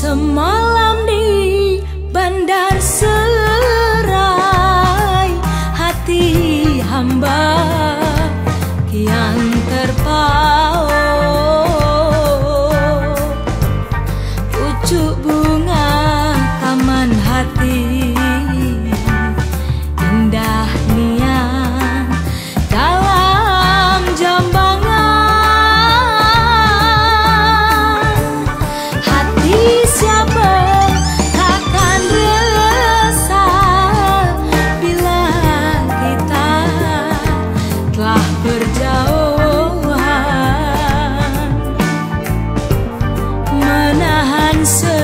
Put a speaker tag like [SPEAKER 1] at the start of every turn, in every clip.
[SPEAKER 1] some answer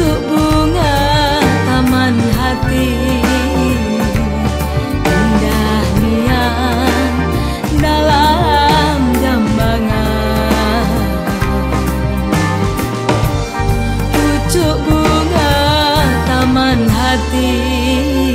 [SPEAKER 1] Bunga taman hati. Indah dalam jambangan. Pucuk bunga taman hati.